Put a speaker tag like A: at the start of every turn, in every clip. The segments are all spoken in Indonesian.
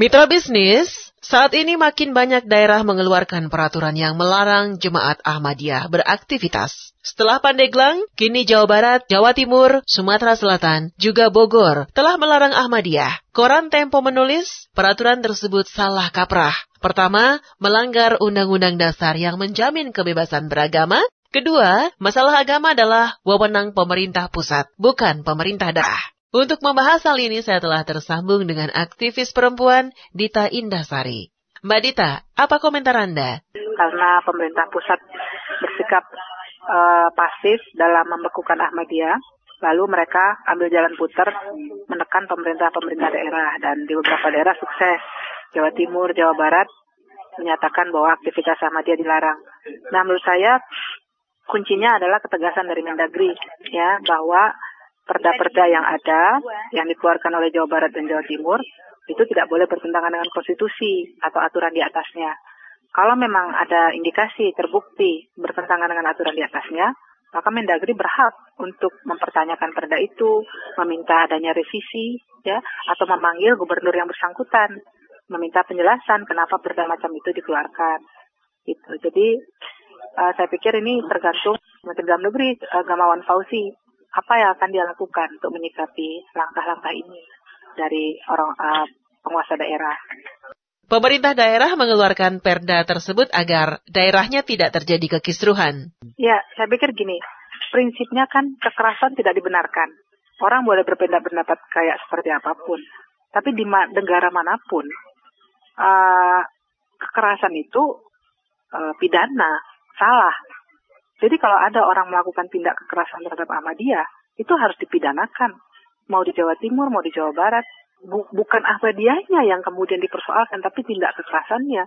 A: Mitra bisnis, saat ini makin banyak daerah mengeluarkan peraturan yang melarang jemaat Ahmadiyah beraktivitas. Setelah Pandeglang, kini Jawa Barat, Jawa Timur, Sumatera Selatan, juga Bogor telah melarang Ahmadiyah. Koran Tempo menulis, peraturan tersebut salah kaprah. Pertama, melanggar Undang-Undang Dasar yang menjamin kebebasan beragama. Kedua, masalah agama adalah wewenang pemerintah pusat, bukan pemerintah daerah. Untuk membahas hal ini saya telah tersambung dengan aktivis perempuan Dita Indasari. Mbak Dita, apa komentar Anda?
B: Karena pemerintah pusat bersikap uh, pasif dalam membekukan Ahmadiyah, lalu mereka ambil jalan putar menekan pemerintah-pemerintah daerah dan di beberapa daerah sukses. Jawa Timur, Jawa Barat menyatakan bahwa aktivitas Ahmadiyah dilarang. Nah, menurut saya kuncinya adalah ketegasan dari Mendagri ya bahwa perda-perda yang ada yang dikeluarkan oleh Jawa Barat dan Jawa Timur itu tidak boleh bertentangan dengan konstitusi atau aturan di atasnya. Kalau memang ada indikasi terbukti bertentangan dengan aturan di atasnya, maka Mendagri berhak untuk mempertanyakan perda itu, meminta adanya revisi, ya, atau memanggil gubernur yang bersangkutan, meminta penjelasan kenapa perda macam itu dikeluarkan. Itu. Jadi uh, saya pikir ini tergantung Menteri Dalam Negeri uh, Gamawan Fauzi apa yang akan dia lakukan untuk menyikapi langkah-langkah ini dari orang uh, penguasa daerah.
A: Pemerintah daerah mengeluarkan perda tersebut agar daerahnya tidak terjadi kekisruhan.
B: Ya, saya pikir gini, prinsipnya kan kekerasan tidak dibenarkan. Orang boleh berpendapat kayak seperti apa pun, tapi di ma negara mana pun uh, kekerasan itu uh, pidana, salah. Jadi kalau ada orang melakukan tindak kekerasan terhadap Ahmadiyah, itu harus dipidanakan. Mau di Jawa Timur, mau di Jawa Barat. bukan Ahmadiyahnya yang kemudian dipersoalkan, tapi tindak kekerasannya.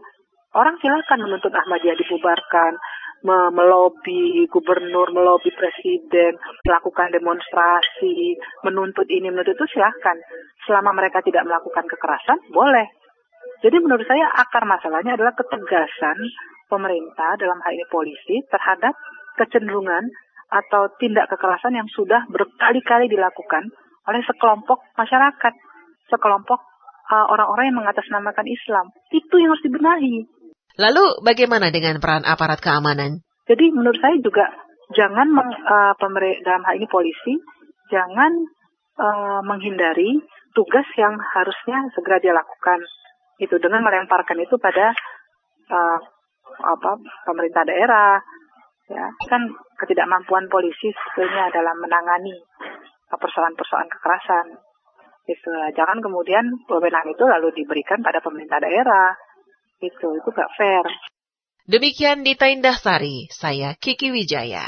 B: Orang silakan menuntut Ahmadiyah dibubarkan, me melobi gubernur, melobi presiden, melakukan demonstrasi, menuntut ini, menuntut itu silahkan. Selama mereka tidak melakukan kekerasan, boleh. Jadi menurut saya akar masalahnya adalah ketegasan pemerintah dalam hal ini polisi terhadap kecenderungan atau tindak kekerasan yang sudah berkali-kali dilakukan oleh sekelompok masyarakat, sekelompok uh, orang-orang uh, yang mengatasnamakan Islam. Itu yang harus dibenahi.
A: Lalu bagaimana dengan peran aparat keamanan?
B: Jadi menurut saya juga jangan meng, uh, dalam hal ini polisi jangan uh, menghindari tugas yang harusnya segera dia lakukan itu dengan melemparkan itu pada uh, apa pemerintah daerah ya kan ketidakmampuan polisi sebetulnya dalam menangani persoalan-persoalan kekerasan. Itu jangan kemudian wewenang itu lalu diberikan pada pemerintah daerah. Itu itu gak fair.
A: Demikian Dita Indah Sari. Saya Kiki Wijaya